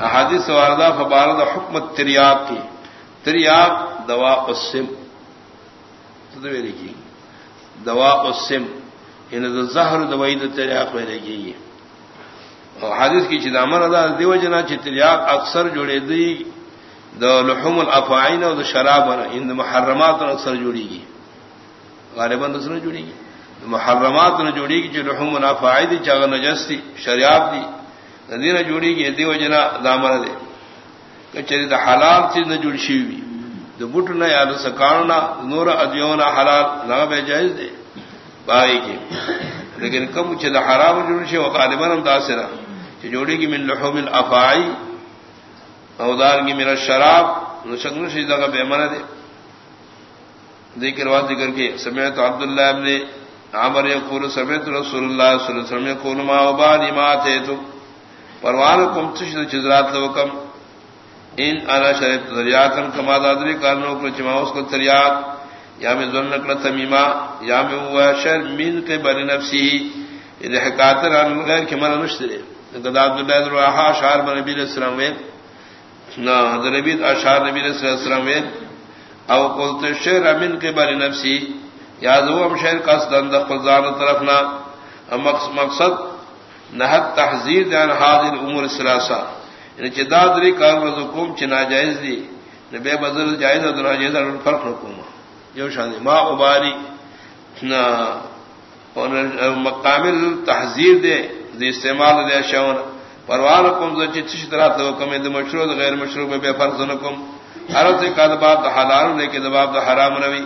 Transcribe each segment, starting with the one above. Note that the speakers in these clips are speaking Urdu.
احادیث واردہ فبارد حکمت تریاب کی۔ تریاب دوا اسم کی۔ دوا اسم یعنی زہر دوائی تریاق میں لگی اور حادث کی چدامن ادا دیو جنا چتریاق اکثر جوڑے دی۔ دو لحم الافعین اور شراب ان محرمات اکثر جوڑی گی۔ غالباً دوسرے جوڑی گی۔ محرمات نے جوڑی گی جو لحم الافعید چاغ نجستی شریاب دی۔ ندی نہ جوڑی گی دیو جنا دامن دے کچری دا حلال چیز نہ جڑ شی بھی دو بٹ نہ یا سکارنا نور ادیونا حلال نہ بے جائز دے بائی کی لیکن کم چھ دا حرام جڑ شی وقالباً ہم داسرہ چھ جوڑی گی من لحم الافعی اودار کی میرا شراب نشکن شیدہ کا بے من دے ذکر واد ذکر کے سمیت عبداللہ ابن عمر یقول سمیت رسول اللہ صلی اللہ علیہ وسلم یقول، ما وبال ما تیتو پروانکم تشد چزرات لوکم ان انا شرط دریاکن کما دادری کارنو کو چما اس کو تریاق یا میں ظن نکلا تمیما یا میں ہوا شر من کے بر نفسی۔ یہ حکاتر ان غیر کہ من مشتری قد عبداللہ الرحا شعر نبی علیہ السلام وین نہ نبی اشار نبی علیہ السلام وین او قلت شر من کے بر نفسی۔ یا دو ام شہر کا دند خزان طرف نہ مقصد نہت تحذیر دان حاضر امور الثلاثه یعنی چدا دری کار رزقوم چنا جائز دی نہ بے بدل جائز اور ناجائز فرق رکوم جو شان ما اباری مقامل تحذیر دے دی استعمال دے شون پروان کم ز چھ طرح تو کم دے مشروع غیر مشروع بے فرض نکم ہر سے کد باب حلال لے کے جواب حرام نوی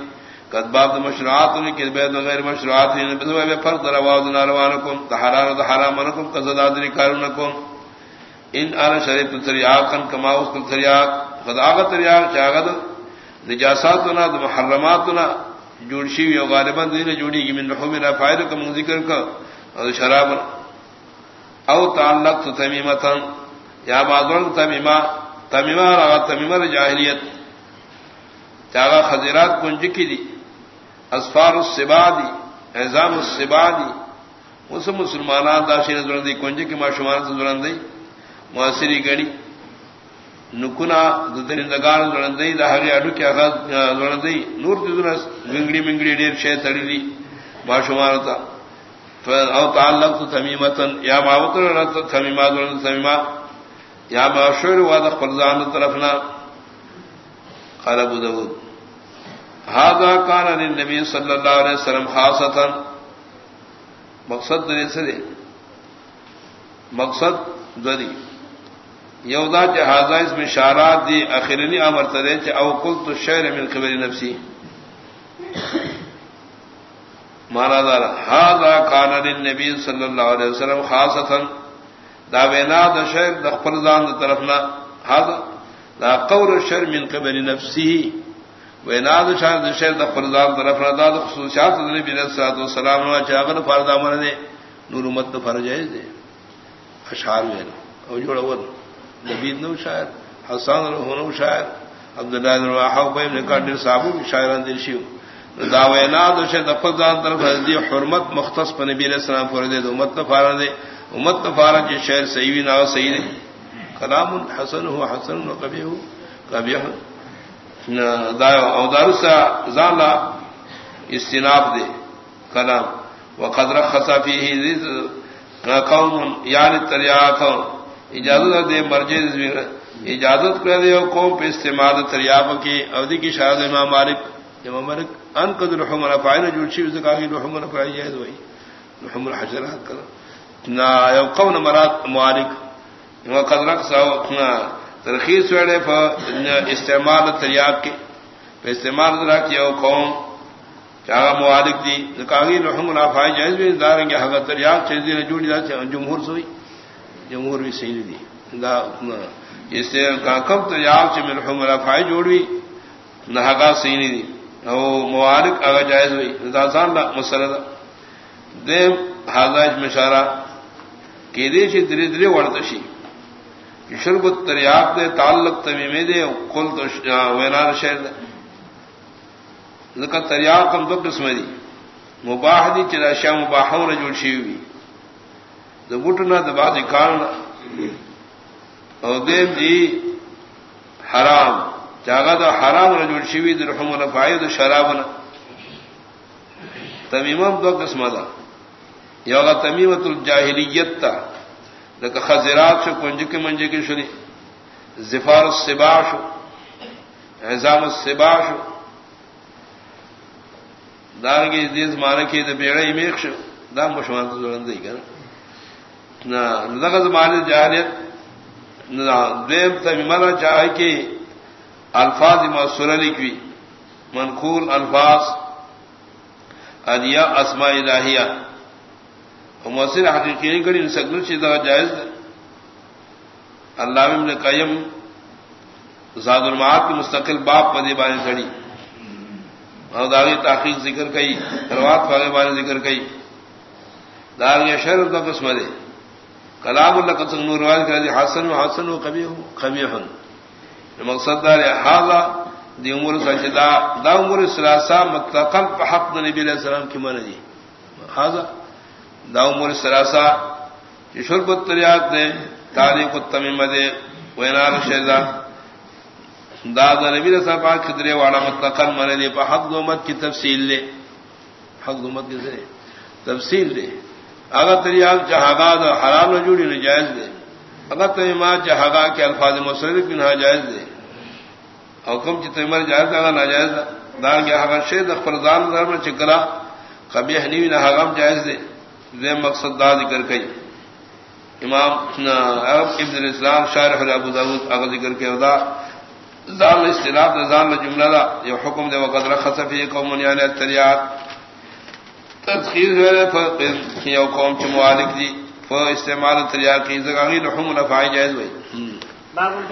کد باب مشروعات نے کہ بے غیر مشروعات نے بے فرض روا ناروا نکم حلال حرام نکم کذا دری کار نکم۔ ان آر شریف تریاکن کما اس کو تریاک خداغت تریاک چاغد نجاسات نہ محرمات نہ جوڑشی ہوئی غالباً دین جوڑی کی من لحوم میرا فائدہ کا ذکر کا۔ اور شراب۔ او تعلق تمیمتا۔ یا بازون تمیما تمیما رغا تمیما جاہلیت چاغا خزیرات کنج کی دی۔ اسفار السبا دی اعزام السبا دی اس مسلمانان داشی نے دی کنج کی معشومان سے دی معاصری گڑی نکنا درندگان زڑندئی دہری اڈو کی آغاز زڑندئی نور تجرس گنگڑی منگڑی ڈیر شے تڑی باشمان تھا او تعلق تو تمیمتن، یا ماوتر رت تمیما زڑند تمیما یا معشور واد فرزان طرفنا قال ابو داود هذا كان للنبي صلى الله عليه وسلم خاصه مقصد دے مقصد دری یودا جہازا اس میں شارات دی اخرنی امر ترے چ او کل تو شہر من خبر نفسی مانا دار ہاضا کان نبی صلی اللہ علیہ وسلم خاصتا دا وینا دا شہر دا فرزان دا طرفنا ہاضا دا قور شہر من خبر نفسی وینا دا شہر دا شہر دا فرزان طرفنا دا دا خصوصیات دا نبی علیہ السلام نوا چاگر فردا من دے، نور امت دا فرجائز دے۔ اشعار وینا او جوڑا ورن نبید نو شاعر حسان نو شاعر۔ عبداللہ بن رواحہ کو نے کہا ڈر صاحب، شاعران دل شیو۔ دا وینا دو شے دفل طرف دی حرمت مختص پر نبی علیہ السلام پر دے امت فار دے۔ امت فار جے جی شعر صحیح نہ صحیح کلام حسن ہو، حسن و قبیح ہو او دارسا زالا استناب دے، کلام. وقد رخص فيه قوم یعنی تریاکم اجازت دے مرجے اجازت کر دے قوم پہ استعمال تریاب کی اودی کی شاہد امام مالک امام مالک، ان قد رحم الفائن جو چیز سے کہا رحم الفائی جائز وہی رحم الحجرات کر نہ یو قوم مراد مالک. وہ قد رخ ترخیص وڑے استعمال تریاب کی پہ استعمال ذرا کیا قوم چاہا موالک دی کہا کہ رحم الفائی جائز بھی داریں گے حضرت تریاب چیز دی جوڑی جاتے جمہور سوئی جمہور بھی صحیح دی دا اس سے کم تو یاب سے میرے حمرہ فائد جوڑی نہگا صحیح نہیں دی او موارک اگر جائز ہوئی داسان مسرد دیم حاضر مشارہ کہ دے سے دھیرے دھیرے وڑتشی شرب تریاب دے، تعلق تمیمے دے کل تو وینار شہر دے۔ تریاب کم دو قسم دی۔ مباح دی چلا شاہ مباحوں نے جوڑ شی ہوئی بوٹنا دبا دکھانا او دیم جی حرام۔ جاگا تو حرام رجوڑ شوی درحم نفائی تو شرابنا تمیمم دو قسم دا۔ یوگا تمیمت الجاہلیت تا۔ لکا خزرات شو کنج کے منجے کی شنی زفار السبا شو، عظام السبا شو. دارگی دیز مارکی دا بیڑی میخ شو. دا مشوان تو ضرورت دی کر نہ لغز مان جاہلیت دیم تمیمنا چاہے کہ الفاظ ماسور لکھوی منقول الفاظ. ادیا اسماء الہیہ مؤثر حقیقی نہیں کری سکل چیزا جائز اللہ ابن قیم زاد المعاد کی مستقل باپ پدی بانی کھڑی اور داغی تحقیق ذکر کئی روات پاگے بانی ذکر کئی داغی شہر کا قسم دے کلام اللہ قسم نور روایت کر دی حسن و حسن و کبھی ہو کبھی ہن مقصد دار حاضا دی عمر سجدہ دا عمر سلاسا متقل حق نبی علیہ السلام کی من دی. حاضا دا عمر سلاسا جو شرب التریات دے، تاریخ التمیم دے، وینار شہدہ دا دا نبی علیہ السلام پاک خدرے والا متقل من دی پہ حق دومت کی تفصیل لے حق دومت کی تفصیل دے۔ اگر تریال جہاگا دا حرام نجوڑی نجائز دے۔ اگر تیمات جہاگا کے الفاظ مصرف کی ناجائز دے۔ حکم چی تیمار جائز دا ناجائز دا دار گیا حقا شید اخبردان در چکرا قبی حنیوی نہ حقام جائز دے۔ دے مقصد دا ذکر کئی۔ امام ابن الاسلام شارح ابو داود اگر ذکر کے ودا زال استلاف زال جملہ دا۔ یہ حکم دے وقت رخص فی قوم یعنی التریات۔ تدخیر یو قوم چ موالک دی۔ فو استعمال تریا کی زگاہی لحوم نفائی جائز ہوئی۔